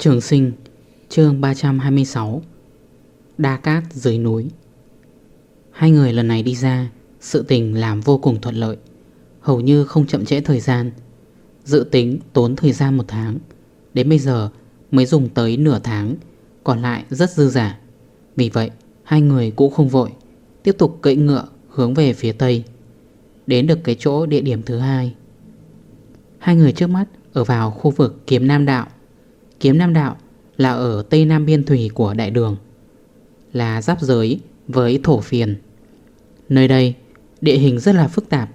Trường sinh, chương 326 Đa cát dưới núi. Hai người lần này đi ra, Sự tình làm vô cùng thuận lợi. Hầu như không chậm trễ thời gian. Dự tính tốn thời gian một tháng. Đến bây giờ mới dùng tới nửa tháng, Còn lại rất dư giả. Vì vậy, hai người cũng không vội, Tiếp tục cưỡi ngựa hướng về phía tây. Đến được cái chỗ địa điểm thứ hai. Hai người trước mắt ở vào khu vực kiếm nam đạo. Kiếm Nam Đạo là ở tây nam biên thủy của đại đường, Là giáp giới với thổ phiền. Nơi đây, địa hình rất là phức tạp,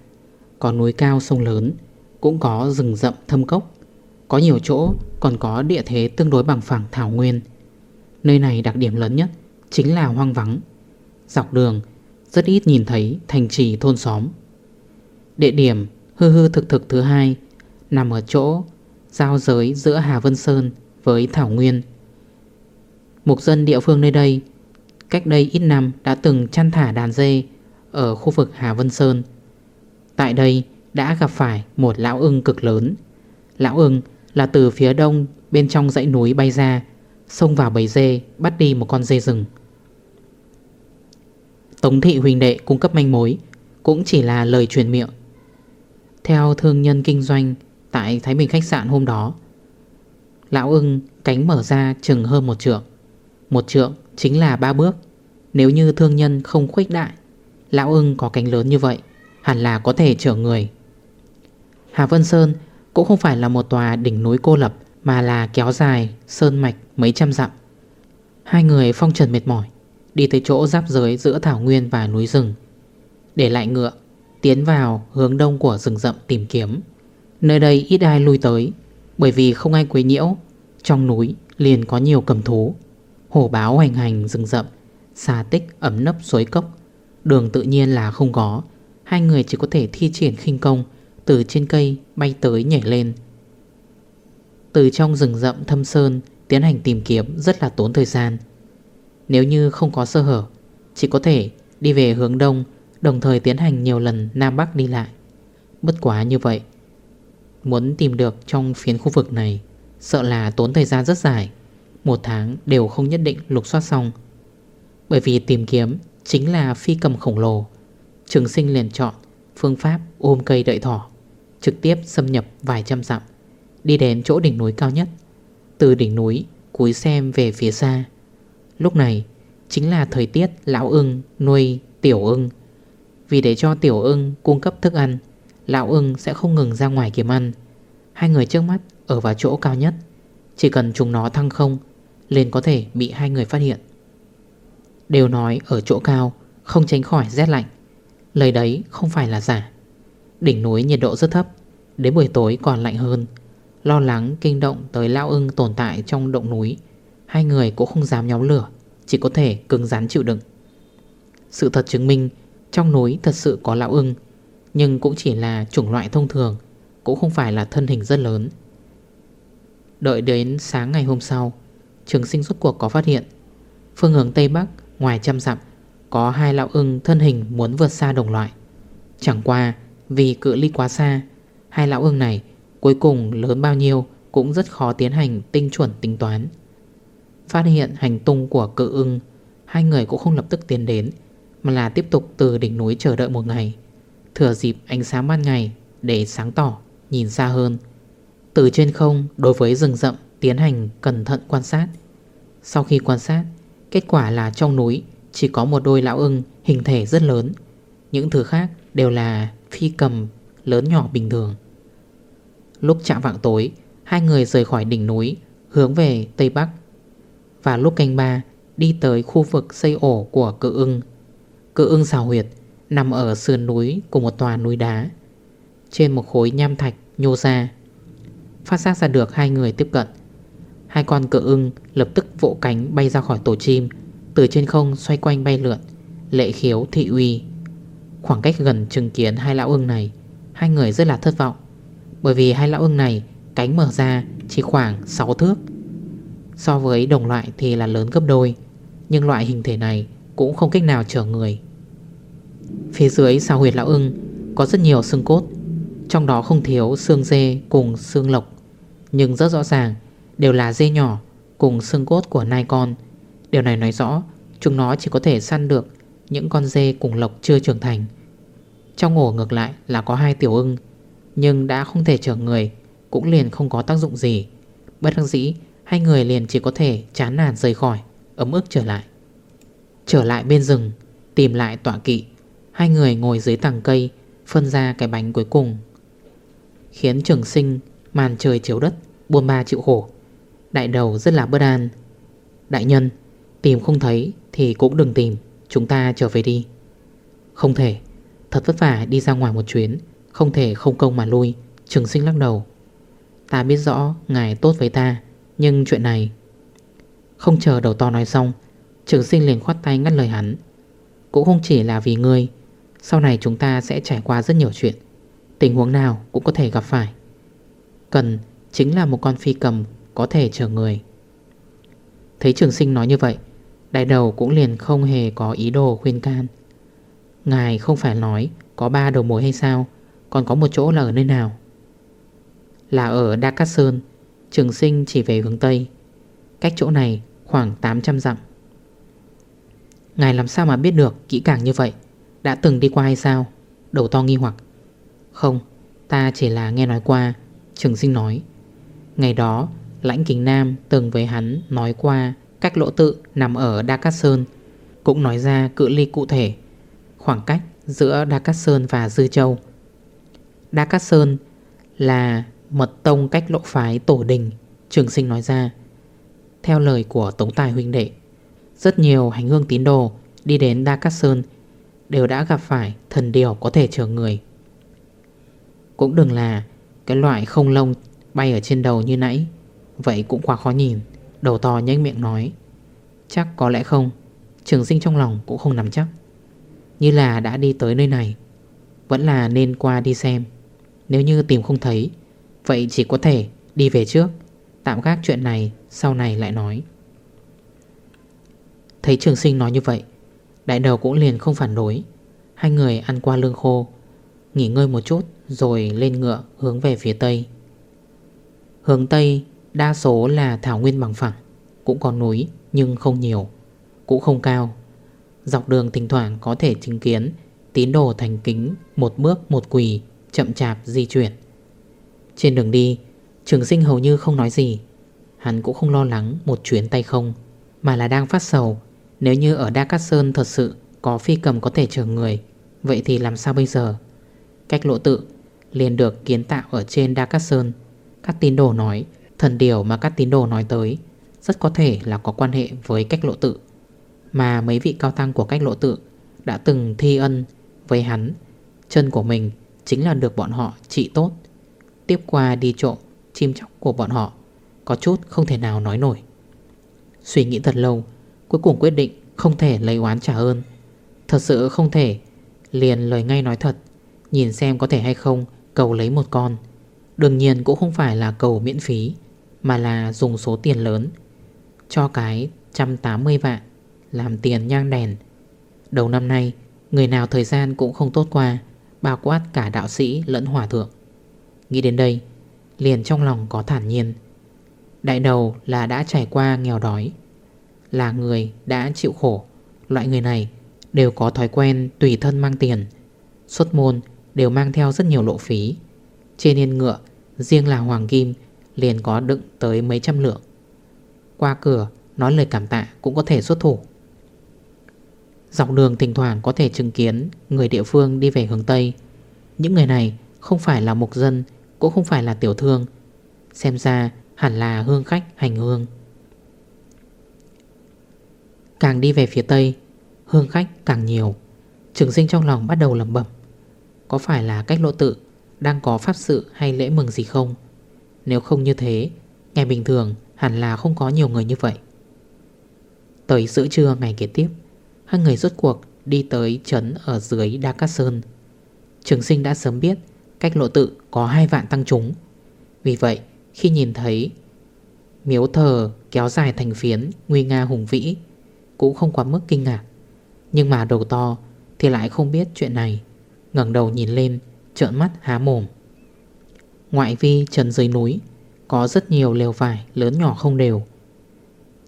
Có núi cao sông lớn, Cũng có rừng rậm thâm cốc, Có nhiều chỗ còn có địa thế tương đối bằng phẳng thảo nguyên. Nơi này đặc điểm lớn nhất chính là hoang vắng, Dọc đường rất ít nhìn thấy thành trì thôn xóm. Địa điểm hư hư thực thực thứ hai Nằm ở chỗ giao giới giữa Hà Vân Sơn với Thảo Nguyên. Mục dân địa phương nơi đây, Cách đây ít năm đã từng chăn thả đàn dê Ở khu vực Hà Vân Sơn. Tại đây đã gặp phải một lão ưng cực lớn. Lão ưng là từ phía đông bên trong dãy núi bay ra, Xông vào bầy dê, bắt đi một con dê rừng. Tống thị huỳnh đệ cung cấp manh mối, Cũng chỉ là lời truyền miệng. Theo thương nhân kinh doanh Tại Thái Bình khách sạn hôm đó Lão ưng cánh mở ra chừng hơn một trượng. Một trượng chính là ba bước. Nếu như thương nhân không khuếch đại, Lão ưng có cánh lớn như vậy, Hẳn là có thể chở người. Hà Vân Sơn cũng không phải là một tòa đỉnh núi cô lập, Mà là kéo dài sơn mạch mấy trăm dặm. Hai người phong trần mệt mỏi, Đi tới chỗ giáp giới giữa thảo nguyên và núi rừng. Để lại ngựa, Tiến vào hướng đông của rừng rậm tìm kiếm. Nơi đây ít ai lui tới. Bởi vì không ai quấy nhiễu. Trong núi liền có nhiều cầm thú. Hổ báo hoành hành rừng rậm, Xà tích ấm nấp suối cốc. Đường tự nhiên là không có. Hai người chỉ có thể thi triển khinh công, Từ trên cây bay tới nhảy lên. Từ trong rừng rậm thâm sơn Tiến hành tìm kiếm rất là tốn thời gian. Nếu như không có sơ hở, Chỉ có thể đi về hướng đông, Đồng thời tiến hành nhiều lần Nam Bắc đi lại. Bất quá như vậy Muốn tìm được trong phiến khu vực này. Sợ là tốn thời gian rất dài. Một tháng đều không nhất định lục soát xong. Bởi vì tìm kiếm Chính là phi cầm khổng lồ. Trường sinh liền chọn Phương pháp ôm cây đợi thỏ, Trực tiếp xâm nhập vài trăm dặm, Đi đến chỗ đỉnh núi cao nhất. Từ đỉnh núi cúi xem về phía xa. Lúc này Chính là thời tiết lão ưng nuôi tiểu ưng. Vì để cho tiểu ưng cung cấp thức ăn Lão ưng sẽ không ngừng ra ngoài kiếm ăn. Hai người trước mắt ở vào chỗ cao nhất. Chỉ cần chúng nó thăng không Lên có thể bị hai người phát hiện. Đều nói ở chỗ cao, Không tránh khỏi rét lạnh. Lời đấy không phải là giả. Đỉnh núi nhiệt độ rất thấp, Đến buổi tối còn lạnh hơn. Lo lắng, kinh động tới lão ưng tồn tại trong động núi. Hai người cũng không dám nhóm lửa, Chỉ có thể cứng rắn chịu đựng. Sự thật chứng minh Trong núi thật sự có lão ưng. Nhưng cũng chỉ là chủng loại thông thường, Cũng không phải là thân hình rất lớn. Đợi đến sáng ngày hôm sau, Trường sinh suốt cuộc có phát hiện. Phương hướng Tây Bắc, ngoài trăm dặm, Có hai lão ưng thân hình muốn vượt xa đồng loại. Chẳng qua, vì cự ly quá xa, Hai lão ưng này cuối cùng lớn bao nhiêu Cũng rất khó tiến hành tinh chuẩn tính toán. Phát hiện hành tung của cự ưng, Hai người cũng không lập tức tiến đến, Mà là tiếp tục từ đỉnh núi chờ đợi một ngày. Thừa dịp ánh sáng ban ngày Để sáng tỏ, Nhìn xa hơn. Từ trên không, đối với rừng rậm tiến hành cẩn thận quan sát. Sau khi quan sát, Kết quả là trong núi chỉ có một đôi lão ưng hình thể rất lớn. Những thứ khác đều là phi cầm lớn nhỏ bình thường. Lúc chạm vạng tối, Hai người rời khỏi đỉnh núi, Hướng về Tây Bắc. Và lúc canh ba, Đi tới khu vực xây ổ của cự ưng. Cự ưng xào huyệt Nằm ở sườn núi của một tòa núi đá. Trên một khối nham thạch nhô ra. Phát giác ra được hai người tiếp cận. Hai con cự ưng lập tức vỗ cánh bay ra khỏi tổ chim, Từ trên không xoay quanh bay lượn, Lệ khiếu thị uy. Khoảng cách gần chứng kiến hai lão ưng này, Hai người rất là thất vọng, Bởi vì hai lão ưng này Cánh mở ra chỉ khoảng 6 thước. So với đồng loại thì là lớn gấp đôi, Nhưng loại hình thể này Cũng không cách nào chở người. Phía dưới sao huyệt lão ưng Có rất nhiều xương cốt, Trong đó không thiếu xương dê cùng xương lộc, Nhưng rất rõ ràng Đều là dê nhỏ cùng xương cốt của nai con. Điều này nói rõ Chúng nó chỉ có thể săn được Những con dê cùng lộc chưa trưởng thành. Trong ổ ngược lại là có hai tiểu ưng, Nhưng đã không thể chở người Cũng liền không có tác dụng gì. Bất đắc dĩ, Hai người liền chỉ có thể chán nản rời khỏi, Ấm ức trở lại. Trở lại bên rừng, Tìm lại tọa kỵ. Hai người ngồi dưới tàng cây, Phân ra cái bánh cuối cùng. Khiến trường sinh, Màn trời chiếu đất, Buôn ba chịu khổ. Đại đầu rất là bất an. Đại nhân, Tìm không thấy thì cũng đừng tìm, Chúng ta trở về đi. Không thể, Thật vất vả đi ra ngoài một chuyến, Không thể không công mà lui, Trường sinh lắc đầu. Ta biết rõ ngài tốt với ta, Nhưng chuyện này. Không chờ đầu to nói xong, Trường sinh liền khoát tay ngắt lời hắn. Cũng không chỉ là vì ngươi sau này chúng ta sẽ trải qua rất nhiều chuyện. Tình huống nào cũng có thể gặp phải. Cần chính là một con phi cầm Có thể chở người. Thấy trường sinh nói như vậy, Đại đầu cũng liền không hề có ý đồ khuyên can. Ngài không phải nói Có ba đầu mối hay sao, Còn có một chỗ là ở nơi nào? Là ở Đa Cát Sơn, Trường sinh chỉ về hướng Tây. Cách chỗ này khoảng 800 dặm. Ngài làm sao mà biết được kỹ càng như vậy? Đã từng đi qua hay sao? Đầu to nghi hoặc. Không, Ta chỉ là nghe nói qua, Trường sinh nói. Ngày đó, Lãnh Kính Nam từng với hắn nói qua Cách lỗ tự nằm ở Đa Cát Sơn, Cũng nói ra cự ly cụ thể, Khoảng cách giữa Đa Cát Sơn và Dư Châu. Đa Cát Sơn là mật tông cách lộ phái tổ đình, Trường sinh nói ra. Theo lời của Tống Tài huynh đệ, Rất nhiều hành hương tín đồ đi đến Đa Cát Sơn Đều đã gặp phải thần điều có thể chở người. Cũng đừng là cái loại không lông bay ở trên đầu như nãy, Vậy cũng quá khó nhìn, Đầu to nhanh miệng nói. Chắc có lẽ không, Trường sinh trong lòng cũng không nắm chắc. Như là đã đi tới nơi này, Vẫn là nên qua đi xem. Nếu như tìm không thấy, Vậy chỉ có thể đi về trước, Tạm gác chuyện này, sau này lại nói. Thấy trường sinh nói như vậy Đại đầu cũng liền không phản đối. Hai người ăn qua lương khô, Nghỉ ngơi một chút Rồi lên ngựa hướng về phía tây. Hướng tây, đa số là thảo nguyên bằng phẳng, Cũng có núi nhưng không nhiều, Cũng không cao. Dọc đường thỉnh thoảng có thể chứng kiến Tín đồ thành kính Một bước một quỳ Chậm chạp di chuyển. Trên đường đi, Trường sinh hầu như không nói gì. Hắn cũng không lo lắng một chuyến tay không, Mà là đang phát sầu nếu như ở Đa Cát Sơn thật sự Có phi cầm có thể chở người, Vậy thì làm sao bây giờ? Cách lộ tự, liền được kiến tạo ở trên Đa Cát Sơn Các tín đồ nói, Thần điều mà các tín đồ nói tới, Rất có thể là có quan hệ với cách lộ tự. Mà mấy vị cao tăng của cách lộ tự Đã từng thi ân với hắn. Chân của mình chính là được bọn họ trị tốt. Tiếp qua đi trộm chim chóc của bọn họ, Có chút không thể nào nói nổi. Suy nghĩ thật lâu Cuối cùng quyết định không thể lấy oán trả ơn. Thật sự không thể. Liền lời ngay nói thật, Nhìn xem có thể hay không cầu lấy một con. Đương nhiên cũng không phải là cầu miễn phí, Mà là dùng số tiền lớn, Cho cái 180 vạn Làm tiền nhang đèn. Đầu năm nay, Người nào thời gian cũng không tốt qua, Bao quát cả đạo sĩ lẫn hòa thượng. Nghĩ đến đây, Liền trong lòng có thản nhiên. Đại đầu là đã trải qua nghèo đói là người đã chịu khổ. Loại người này đều có thói quen tùy thân mang tiền, Xuất môn đều mang theo rất nhiều lộ phí. Trên yên ngựa, Riêng là Hoàng Kim liền có đựng tới mấy trăm lượng. Qua cửa, nói lời cảm tạ cũng có thể xuất thủ. Dọc đường thỉnh thoảng có thể chứng kiến Người địa phương đi về hướng Tây. Những người này không phải là mục dân, Cũng không phải là tiểu thương. Xem ra hẳn là hương khách hành hương. Càng đi về phía Tây, Hương khách càng nhiều. Trường sinh trong lòng bắt đầu lầm bẩm. Có phải là cách lộ tự Đang có pháp sự hay lễ mừng gì không? Nếu không như thế Ngày bình thường hẳn là không có nhiều người như vậy. Tới giữa trưa ngày kế tiếp, Hai người rốt cuộc đi tới trấn ở dưới Đa Cát Sơn. Trường sinh đã sớm biết Cách lộ tự có hai vạn tăng chúng. Vì vậy, khi nhìn thấy Miếu thờ kéo dài thành phiến Nguy nga hùng vĩ cũng không quá mức kinh ngạc. Nhưng mà đầu to thì lại không biết chuyện này. ngẩng đầu nhìn lên, Trợn mắt há mồm. Ngoại vi trần dưới núi, Có rất nhiều lều vải lớn nhỏ không đều.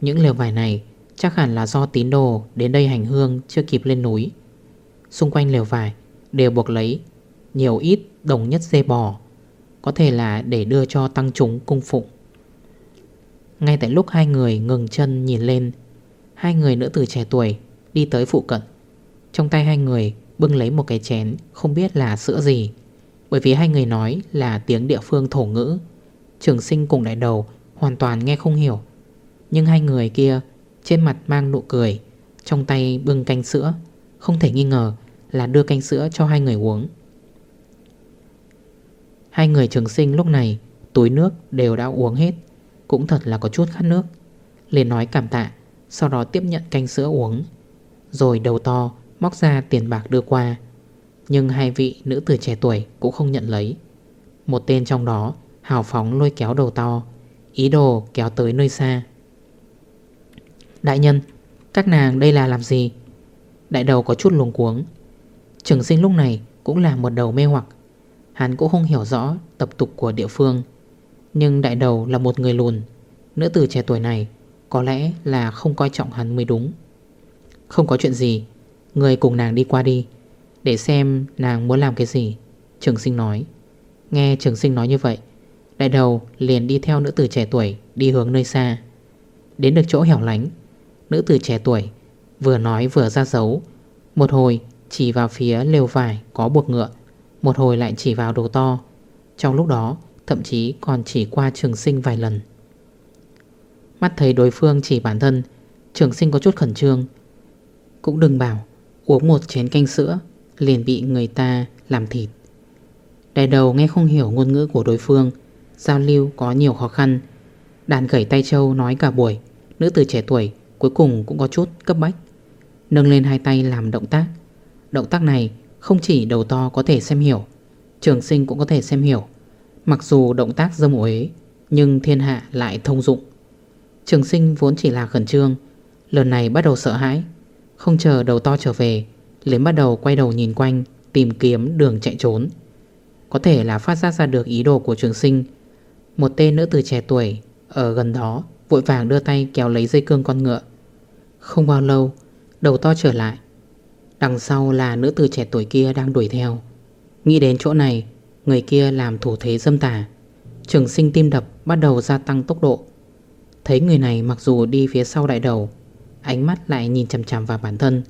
Những lều vải này Chắc hẳn là do tín đồ Đến đây hành hương chưa kịp lên núi. Xung quanh lều vải Đều buộc lấy Nhiều ít đồng nhất dê bò, Có thể là để đưa cho tăng chúng cung phụng. Ngay tại lúc hai người ngừng chân nhìn lên Hai người nữ tử trẻ tuổi Đi tới phụ cận. Trong tay hai người bưng lấy một cái chén Không biết là sữa gì, Bởi vì hai người nói là tiếng địa phương thổ ngữ. Trường sinh cùng đại đầu Hoàn toàn nghe không hiểu. Nhưng hai người kia trên mặt mang nụ cười, Trong tay bưng canh sữa, Không thể nghi ngờ là đưa canh sữa cho hai người uống. Hai người trường sinh lúc này Túi nước đều đã uống hết, Cũng thật là có chút khát nước, liền nói cảm tạ. Sau đó tiếp nhận canh sữa uống, Rồi đầu to móc ra tiền bạc đưa qua. Nhưng hai vị nữ tử trẻ tuổi cũng không nhận lấy. Một tên trong đó hào phóng lôi kéo đầu to, Ý đồ kéo tới nơi xa. Đại nhân, Các nàng đây là làm gì? Đại đầu có chút luồng cuống. Trường sinh lúc này cũng là một đầu mê hoặc. Hắn cũng không hiểu rõ tập tục của địa phương. Nhưng đại đầu là một người lùn. Nữ tử trẻ tuổi này có lẽ là không coi trọng hắn mới đúng. Không có chuyện gì, Người cùng nàng đi qua đi, Để xem nàng muốn làm cái gì, Trường sinh nói. Nghe trường sinh nói như vậy, Đại đầu liền đi theo nữ tử trẻ tuổi Đi hướng nơi xa. Đến được chỗ hẻo lánh, Nữ tử trẻ tuổi Vừa nói vừa ra dấu. Một hồi chỉ vào phía lều vải có buộc ngựa, Một hồi lại chỉ vào đồ to. Trong lúc đó, Thậm chí còn chỉ qua trường sinh vài lần. Mắt thấy đối phương chỉ bản thân, Trường sinh có chút khẩn trương. Cũng đừng bảo, Uống một chén canh sữa, Liền bị người ta làm thịt. Đại đầu nghe không hiểu ngôn ngữ của đối phương, Giao lưu có nhiều khó khăn. Đàn gãy tay châu nói cả buổi, Nữ tử trẻ tuổi Cuối cùng cũng có chút cấp bách. Nâng lên hai tay làm động tác. Động tác này không chỉ đầu to có thể xem hiểu, Trường sinh cũng có thể xem hiểu. Mặc dù động tác dâm uế, Nhưng thiên hạ lại thông dụng. Trường sinh vốn chỉ là khẩn trương. Lần này bắt đầu sợ hãi. Không chờ đầu to trở về, liền bắt đầu quay đầu nhìn quanh, Tìm kiếm đường chạy trốn. Có thể là phát giác ra được ý đồ của trường sinh. Một tên nữ từ trẻ tuổi Ở gần đó Vội vàng đưa tay kéo lấy dây cương con ngựa. Không bao lâu, Đầu to trở lại. Đằng sau là nữ tử trẻ tuổi kia đang đuổi theo. Nghĩ đến chỗ này, Người kia làm thủ thế dâm tà. Trường sinh tim đập bắt đầu gia tăng tốc độ. Thấy người này mặc dù đi phía sau đại đầu, Ánh mắt lại nhìn chằm chằm vào bản thân.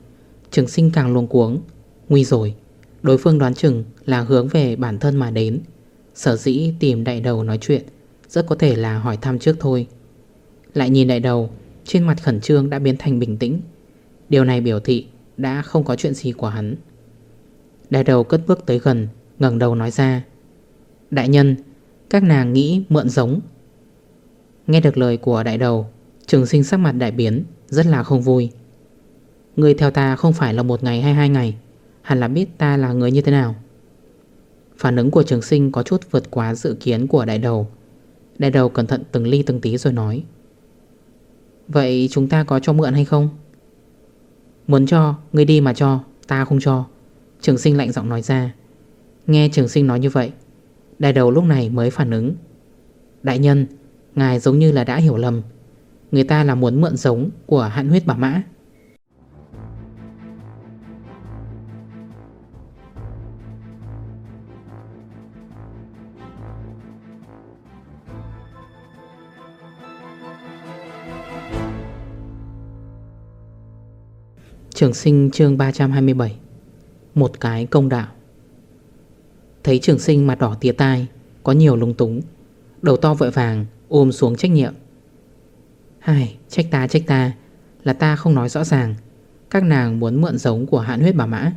Trường sinh càng luồng cuống, Nguy rồi. Đối phương đoán chừng là hướng về bản thân mà đến. Sở dĩ tìm đại đầu nói chuyện, Rất có thể là hỏi thăm trước thôi. Lại nhìn đại đầu, Trên mặt khẩn trương đã biến thành bình tĩnh. Điều này biểu thị đã không có chuyện gì của hắn. Đại đầu cất bước tới gần, ngẩng đầu nói ra. Đại nhân, Các nàng nghĩ mượn giống. Nghe được lời của đại đầu Trường sinh sắc mặt đại biến Rất là không vui. Người theo ta không phải là một ngày hay hai ngày Hẳn là biết ta là người như thế nào. Phản ứng của trường sinh có chút vượt quá dự kiến của đại đầu. Đại đầu cẩn thận từng ly từng tí rồi nói Vậy chúng ta có cho mượn hay không? Muốn cho, ngươi đi mà cho Ta không cho. Trường sinh lạnh giọng nói ra. Nghe trường sinh nói như vậy Đại đầu lúc này mới phản ứng. Đại nhân, ngài giống như là đã hiểu lầm. Người ta là muốn mượn giống của hạn huyết bà mã. Trường sinh chương 327 Một cái công đạo. Thấy trường sinh mặt đỏ tía tai, Có nhiều lung túng. Đầu to vội vàng ôm xuống trách nhiệm. Hai, trách ta trách ta Là ta không nói rõ ràng. Các nàng muốn mượn giống của hạn huyết bà mã.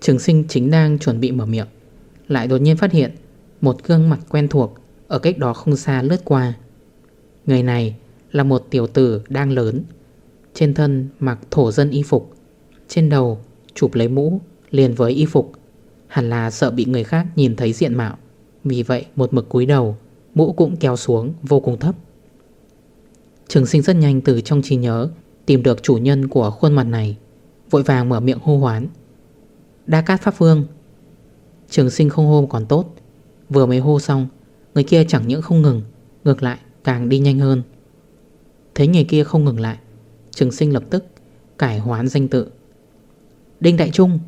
Trường sinh chính đang chuẩn bị mở miệng Lại đột nhiên phát hiện Một gương mặt quen thuộc Ở cách đó không xa lướt qua. Người này là một tiểu tử đang lớn Trên thân mặc thổ dân y phục Trên đầu chụp lấy mũ liền với y phục. Hẳn là sợ bị người khác nhìn thấy diện mạo Vì vậy một mực cúi đầu. Mũ cũng kéo xuống, vô cùng thấp. Trường sinh rất nhanh từ trong trí nhớ Tìm được chủ nhân của khuôn mặt này, Vội vàng mở miệng hô hoán. Đa Cát Pháp Vương! Trường sinh không hô còn tốt. Vừa mới hô xong, Người kia chẳng những không ngừng, Ngược lại càng đi nhanh hơn. Thấy người kia không ngừng lại, Trường sinh lập tức cải hoán danh tự. Đinh Đại Trung!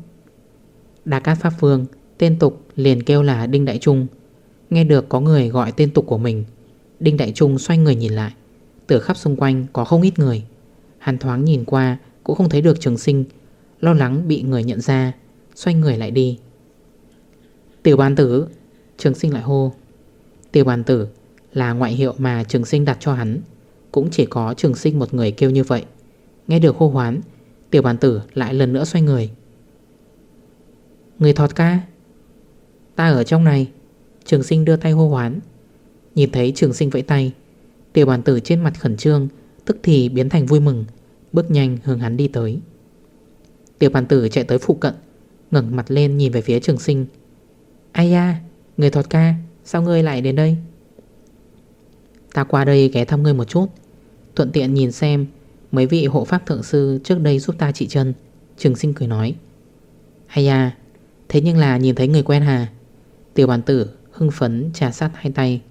Đa Cát Pháp phương Tên tục liền kêu là Đinh Đại Trung. Nghe được có người gọi tên tục của mình, Đinh Đại Trung xoay người nhìn lại. Từ khắp xung quanh có không ít người. Hàn thoáng nhìn qua, Cũng không thấy được trường sinh. Lo lắng bị người nhận ra, Xoay người lại đi. Tiểu bàn tử, Trường sinh lại hô. Tiểu bàn tử là ngoại hiệu mà trường sinh đặt cho hắn. Cũng chỉ có trường sinh một người kêu như vậy. Nghe được hô hoán, Tiểu bàn tử lại lần nữa xoay người. Người thọt ca, Ta ở trong này. Trường sinh đưa tay hô hoán. Nhìn thấy trường sinh vẫy tay, Tiểu bàn tử trên mặt khẩn trương, Tức thì biến thành vui mừng, Bước nhanh hướng hắn đi tới. Tiểu bàn tử chạy tới phụ cận, ngẩng mặt lên nhìn về phía trường sinh. Ai da, Người thọt ca, Sao ngươi lại đến đây? Ta qua đây ghé thăm ngươi một chút, Thuận tiện nhìn xem Mấy vị hộ pháp thượng sư trước đây giúp ta trị chân. Trường sinh cười nói. Hay da, Thế nhưng là nhìn thấy người quen hà? Tiểu bản tử hưng phấn trà sát hai tay.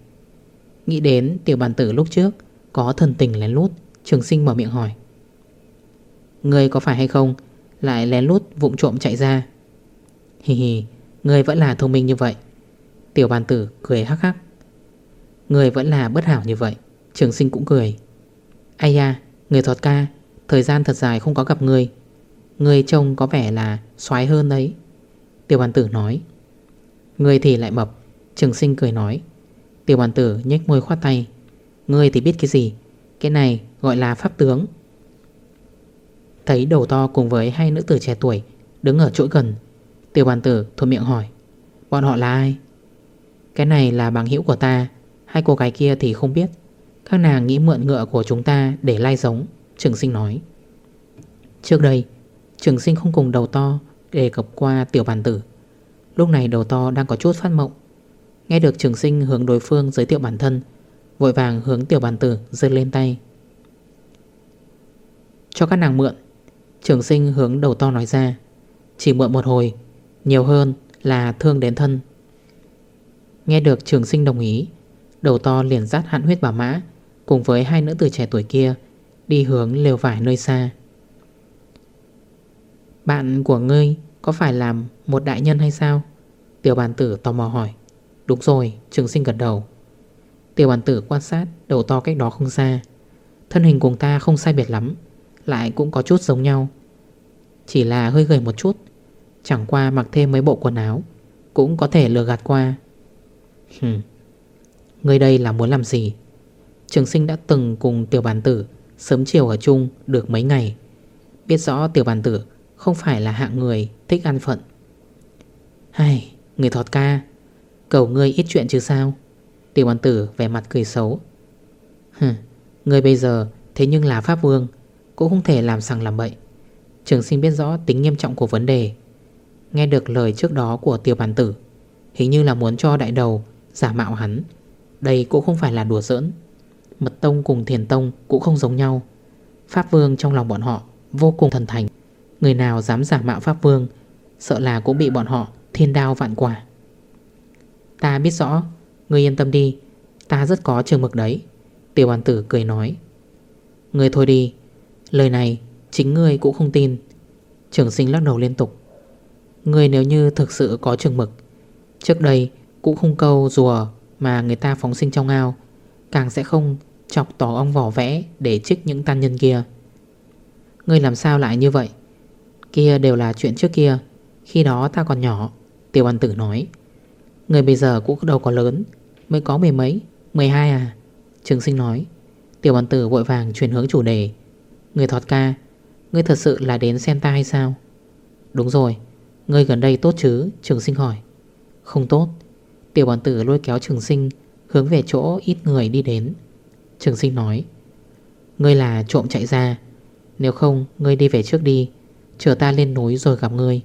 Nghĩ đến tiểu bản tử lúc trước Có thần tình lén lút Trường sinh mở miệng hỏi. Người có phải hay không Lại lén lút vụng trộm chạy ra? Hì hì Người vẫn là thông minh như vậy. Tiểu bàn tử cười hắc hắc. Người vẫn là bất hảo như vậy Trường sinh cũng cười. Ây da, người thọt ca Thời gian thật dài không có gặp người Người trông có vẻ là xoái hơn đấy. Tiểu bàn tử nói. Người thì lại mập Trường sinh cười nói. Tiểu bàn tử nhếch môi khoát tay. Ngươi thì biết cái gì? Cái này gọi là pháp tướng. Thấy đầu to cùng với hai nữ tử trẻ tuổi Đứng ở chỗ gần, Tiểu bàn tử thuộc miệng hỏi, Bọn họ là ai? Cái này là bằng hữu của ta, Hai cô gái kia thì không biết. Các nàng nghĩ mượn ngựa của chúng ta để lai giống, Trường sinh nói. Trước đây, Trường sinh không cùng đầu to Đề cập qua tiểu bàn tử. Lúc này đầu to đang có chút phát mộng. Nghe được trường sinh hướng đối phương giới thiệu bản thân, Vội vàng hướng tiểu bàn tử rơi lên tay. Cho các nàng mượn. Trường sinh hướng đầu to nói ra. Chỉ mượn một hồi, Nhiều hơn là thương đến thân. Nghe được trường sinh đồng ý, Đầu to liền dắt hạn huyết bảo mã, Cùng với hai nữ tử trẻ tuổi kia, Đi hướng lều vải nơi xa. Bạn của ngươi Có phải làm một đại nhân hay sao? Tiểu bàn tử tò mò hỏi. Đúng rồi, trường sinh gật đầu. Tiểu bàn tử quan sát, đầu to cách đó không xa. Thân hình cùng ta không sai biệt lắm, Lại cũng có chút giống nhau. Chỉ là hơi gầy một chút, Chẳng qua mặc thêm mấy bộ quần áo, Cũng có thể lừa gạt qua. Hừm Người đây là muốn làm gì? Trường sinh đã từng cùng tiểu bàn tử Sớm chiều ở chung được mấy ngày. Biết rõ tiểu bàn tử Không phải là hạng người thích ăn phận. Hay Người thọt ca. Cầu ngươi ít chuyện chứ sao? Tiểu bàn tử vẻ mặt cười xấu. Hừ, Ngươi bây giờ Thế nhưng là Pháp Vương Cũng không thể làm sằng làm bậy. Trường sinh biết rõ tính nghiêm trọng của vấn đề. Nghe được lời trước đó của tiểu bàn tử Hình như là muốn cho đại đầu Giả mạo hắn. Đây cũng không phải là đùa giỡn. Mật tông cùng thiền tông cũng không giống nhau. Pháp vương trong lòng bọn họ Vô cùng thần thành. Người nào dám giả mạo Pháp vương Sợ là cũng bị bọn họ thiên đao vạn quả. Ta biết rõ. Ngươi yên tâm đi. Ta rất có trường mực đấy. Tiểu bàn tử cười nói. Ngươi thôi đi. Lời này chính ngươi cũng không tin. Trường sinh lắc đầu liên tục. Ngươi nếu như thực sự có trường mực, Trước đây cũng không câu rùa Mà người ta phóng sinh trong ao, Càng sẽ không chọc tỏ ong vỏ vẽ Để trích những tan nhân kia. Ngươi làm sao lại như vậy? Kia đều là chuyện trước kia. Khi đó ta còn nhỏ, Tiểu bàn tử nói. Người bây giờ cũng đâu có lớn Mới có mười mấy, mười hai à? Trường sinh nói. Tiểu bàn tử vội vàng chuyển hướng chủ đề. Người thọt ca Ngươi thật sự là đến xem ta hay sao? Đúng rồi Ngươi gần đây tốt chứ? Trường sinh hỏi. Không tốt. Tiểu bàn tử lôi kéo trường sinh Hướng về chỗ ít người đi đến. Trường sinh nói. Ngươi là trộm chạy ra. Nếu không ngươi đi về trước đi. Chờ ta lên núi rồi gặp ngươi.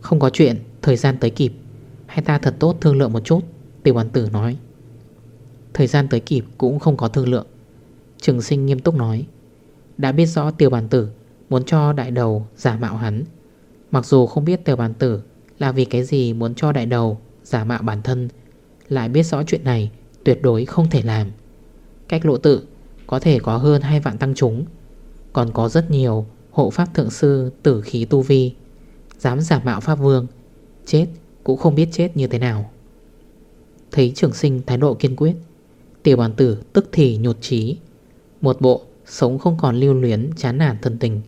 Không có chuyện Thời gian tới kịp. Hay ta thật tốt thương lượng một chút? Tiểu bản tử nói. Thời gian tới kịp cũng không có thương lượng. Trường sinh nghiêm túc nói. Đã biết rõ tiểu bản tử Muốn cho đại đầu giả mạo hắn. Mặc dù không biết tiểu bản tử Là vì cái gì muốn cho đại đầu giả mạo bản thân, Lại biết rõ chuyện này Tuyệt đối không thể làm. Cách lộ tự có thể có hơn hai vạn tăng chúng, Còn có rất nhiều hộ pháp thượng sư tử khí tu vi, Dám giả mạo pháp vương, Chết cũng không biết chết như thế nào. Thấy trưởng sinh thái độ kiên quyết, Tiểu bản tử tức thì nhột trí Một bộ sống không còn lưu luyến chán nản thân tình.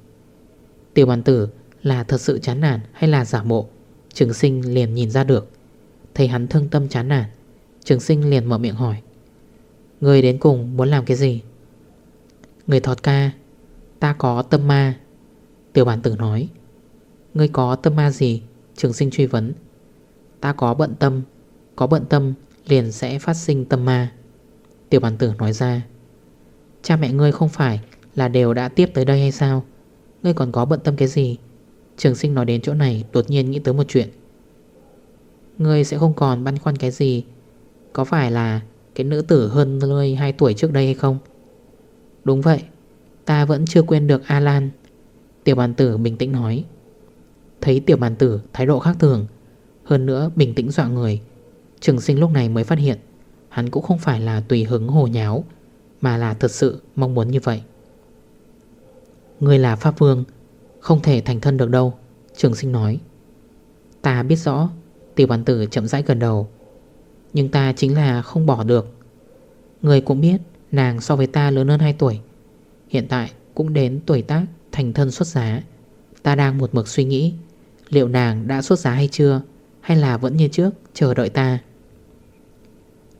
Tiểu bản tử là thật sự chán nản hay là giả bộ? Trường sinh liền nhìn ra được. Thấy hắn thương tâm chán nản, Trường sinh liền mở miệng hỏi. Người đến cùng muốn làm cái gì? Người thọt ca, Ta có tâm ma. Tiểu bản tử nói. Ngươi có tâm ma gì? Trường sinh truy vấn. Ta có bận tâm, Có bận tâm liền sẽ phát sinh tâm ma. Tiểu bản tử nói ra, Cha mẹ ngươi không phải là đều đã tiếp tới đây hay sao? Ngươi còn có bận tâm cái gì? Trường sinh nói đến chỗ này, đột nhiên nghĩ tới một chuyện. Ngươi sẽ không còn băn khoăn cái gì, Có phải là cái nữ tử hơn ngươi 2 tuổi trước đây hay không? Đúng vậy, Ta vẫn chưa quên được Alan Tiểu bàn tử bình tĩnh nói. Thấy tiểu bàn tử thái độ khác thường hơn nữa, bình tĩnh dọa người. Trường sinh lúc này mới phát hiện, Hắn cũng không phải là tùy hứng hồ nháo, Mà là thật sự mong muốn như vậy. Người là Pháp Vương, Không thể thành thân được đâu, Trường sinh nói. Ta biết rõ, Tiểu bản tử chậm rãi gần đầu. Nhưng ta chính là không bỏ được. Người cũng biết, Nàng so với ta lớn hơn 2 tuổi. Hiện tại cũng đến tuổi tác thành thân xuất giá. Ta đang một mực suy nghĩ, Liệu nàng đã xuất giá hay chưa? Hay là vẫn như trước, chờ đợi ta?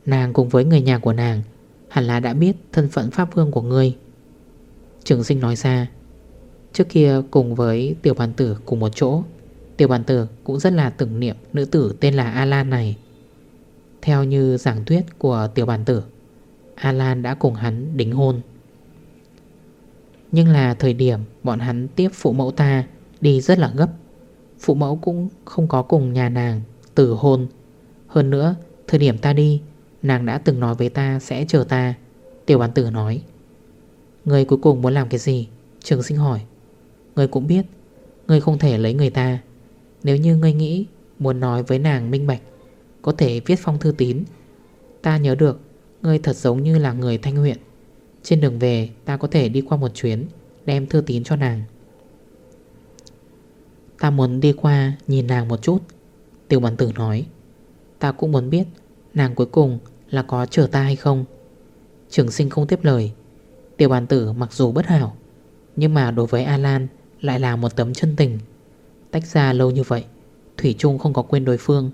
Nàng cùng với người nhà của nàng Hẳn là đã biết thân phận pháp vương của ngươi. Trường sinh nói ra, Trước kia cùng với tiểu bàn tử cùng một chỗ, Tiểu bàn tử cũng rất là tưởng niệm nữ tử tên là Alan này. Theo như giảng thuyết của tiểu bàn tử, Alan đã cùng hắn đính hôn. Nhưng là thời điểm bọn hắn tiếp phụ mẫu ta đi rất là gấp Phụ mẫu cũng không có cùng nhà nàng tử hôn. Hơn nữa, thời điểm ta đi, Nàng đã từng nói với ta sẽ chờ ta. Tiểu bán tử nói. Người cuối cùng muốn làm cái gì? Trường sinh hỏi. Người cũng biết, Người không thể lấy người ta. Nếu như ngươi nghĩ Muốn nói với nàng minh bạch, Có thể viết phong thư tín. Ta nhớ được Ngươi thật giống như là người thanh huyện. Trên đường về, ta có thể đi qua một chuyến, Đem thư tín cho nàng. Ta muốn đi qua nhìn nàng một chút. Tiểu bản tử nói. Ta cũng muốn biết, Nàng cuối cùng là có chờ ta hay không? Trường sinh không tiếp lời. Tiểu bản tử mặc dù bất hảo, Nhưng mà đối với Alan Lại là một tấm chân tình. Tách ra lâu như vậy, Thủy chung không có quên đối phương.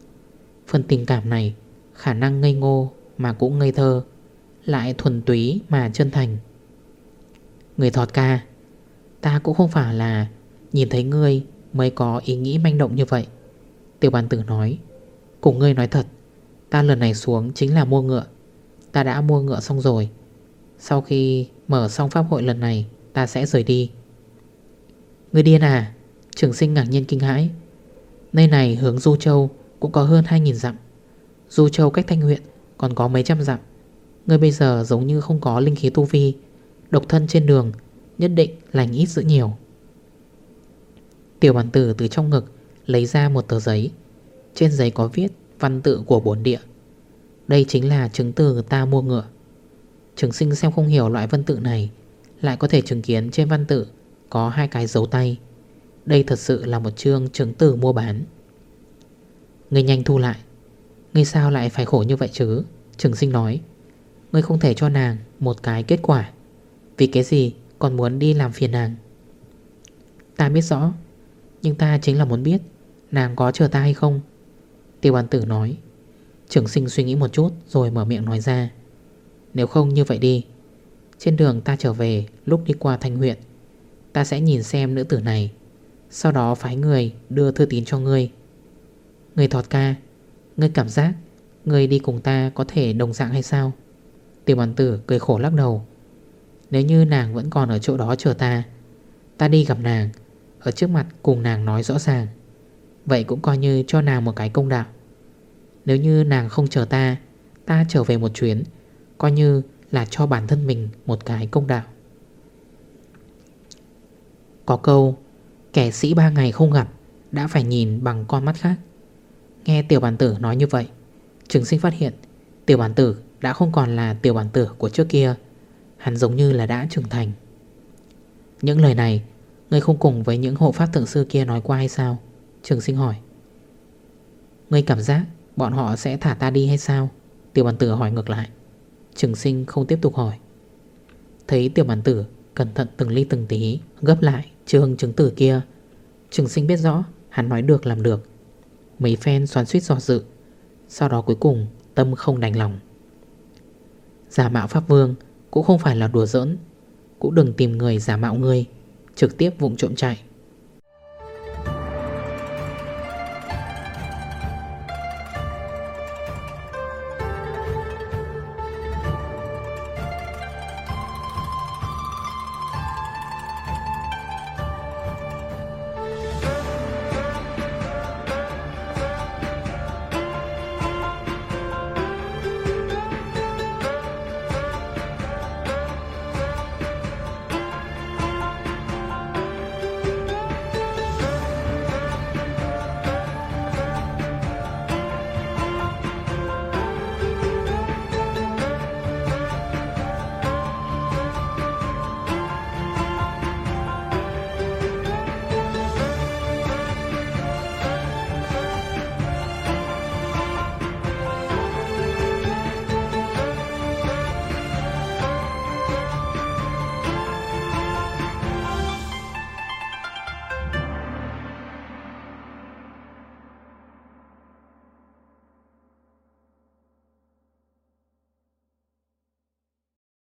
Phần tình cảm này, Khả năng ngây ngô mà cũng ngây thơ, Lại thuần túy mà chân thành. Người thọt ca, Ta cũng không phải là Nhìn thấy ngươi mới có ý nghĩ manh động như vậy. Tiểu bàn tử nói, Cùng ngươi nói thật, Ta lần này xuống chính là mua ngựa. Ta đã mua ngựa xong rồi. Sau khi mở xong pháp hội lần này, Ta sẽ rời đi. Ngươi điên à? Trường sinh ngạc nhiên kinh hãi. Nơi này hướng Du Châu cũng có hơn 2.000 dặm. Du Châu cách Thanh huyện còn có mấy trăm dặm. Ngươi bây giờ giống như không có linh khí tu vi, Độc thân trên đường, Nhất định lành ít giữ nhiều. Tiểu bản tử từ trong ngực Lấy ra một tờ giấy. Trên giấy có viết văn tự của bốn địa. Đây chính là chứng từ ta mua ngựa. Trường sinh xem không hiểu loại văn tự này, Lại có thể chứng kiến trên văn tự Có hai cái dấu tay. Đây thật sự là một chương chứng từ mua bán. Ngươi nhanh thu lại. Ngươi sao lại phải khổ như vậy chứ? Trường sinh nói. Ngươi không thể cho nàng một cái kết quả. Vì cái gì còn muốn đi làm phiền nàng? Ta biết rõ nhưng ta chính là muốn biết, Nàng có chờ ta hay không? Tiêu bản tử nói. Trường sinh suy nghĩ một chút rồi mở miệng nói ra. Nếu không như vậy đi, Trên đường ta trở về lúc đi qua thanh huyện, Ta sẽ nhìn xem nữ tử này, Sau đó phái người đưa thư tín cho ngươi. Ngươi thọt ca, Ngươi cảm giác Ngươi đi cùng ta có thể đồng dạng hay sao? Tiểu bản tử cười khổ lắc đầu. Nếu như nàng vẫn còn ở chỗ đó chờ ta Ta đi gặp nàng ở trước mặt cùng nàng nói rõ ràng. Vậy cũng coi như cho nàng một cái công đạo. Nếu như nàng không chờ ta Ta trở về một chuyến, Coi như là cho bản thân mình một cái công đạo. Có câu, Kẻ sĩ ba ngày không gặp Đã phải nhìn bằng con mắt khác. Nghe tiểu bản tử nói như vậy, Trường sinh phát hiện Tiểu bản tử đã không còn là tiểu bản tử của trước kia. Hắn giống như là đã trưởng thành. Những lời này Ngươi không cùng với những hộ pháp thượng sư kia nói qua hay sao? Trường sinh hỏi. Ngươi cảm giác bọn họ sẽ thả ta đi hay sao? Tiểu bản tử hỏi ngược lại. Trường sinh không tiếp tục hỏi. Thấy tiểu bản tử cẩn thận từng ly từng tí, Gấp lại trường chứng tử kia, Trường sinh biết rõ Hắn nói được làm được. Mấy phen xoắn suýt dò dự, Sau đó cuối cùng tâm không đành lòng. Giả mạo Pháp Vương Cũng không phải là đùa giỡn, Cũng đừng tìm người giả mạo ngươi. Trực tiếp vụng trộm chạy